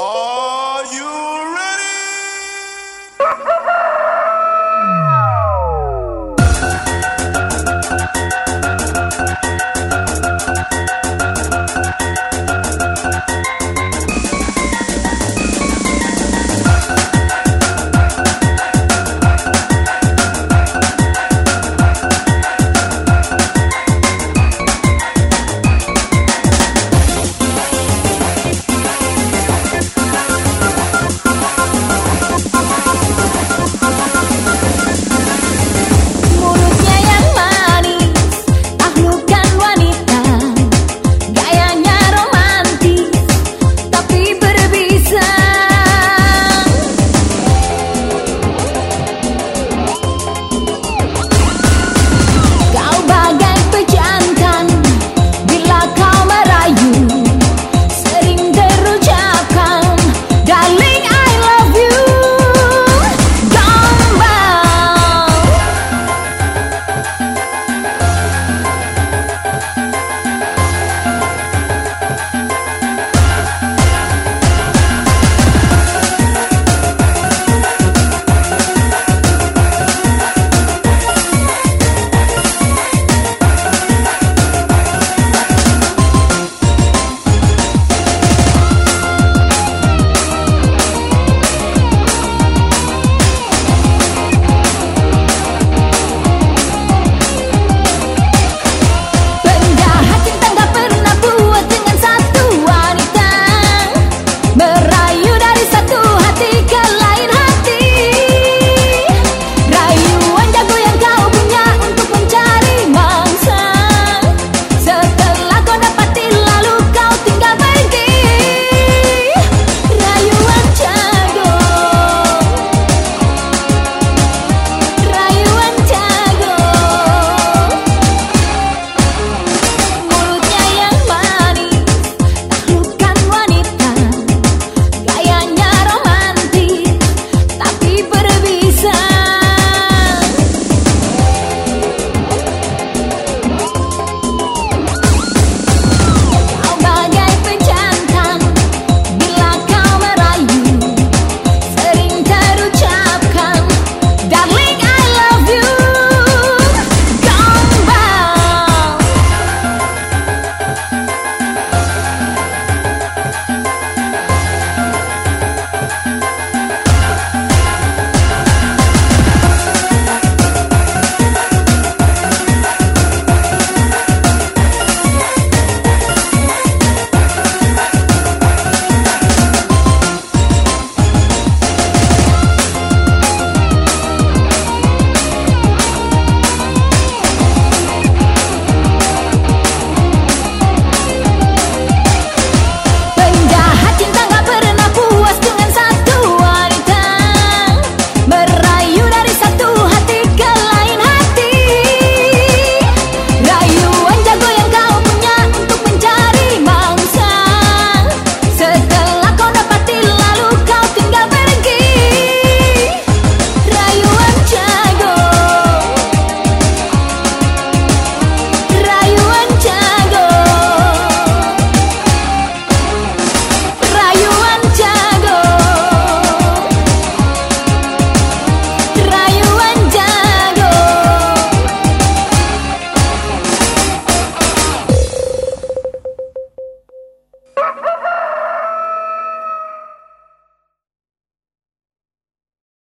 Oh,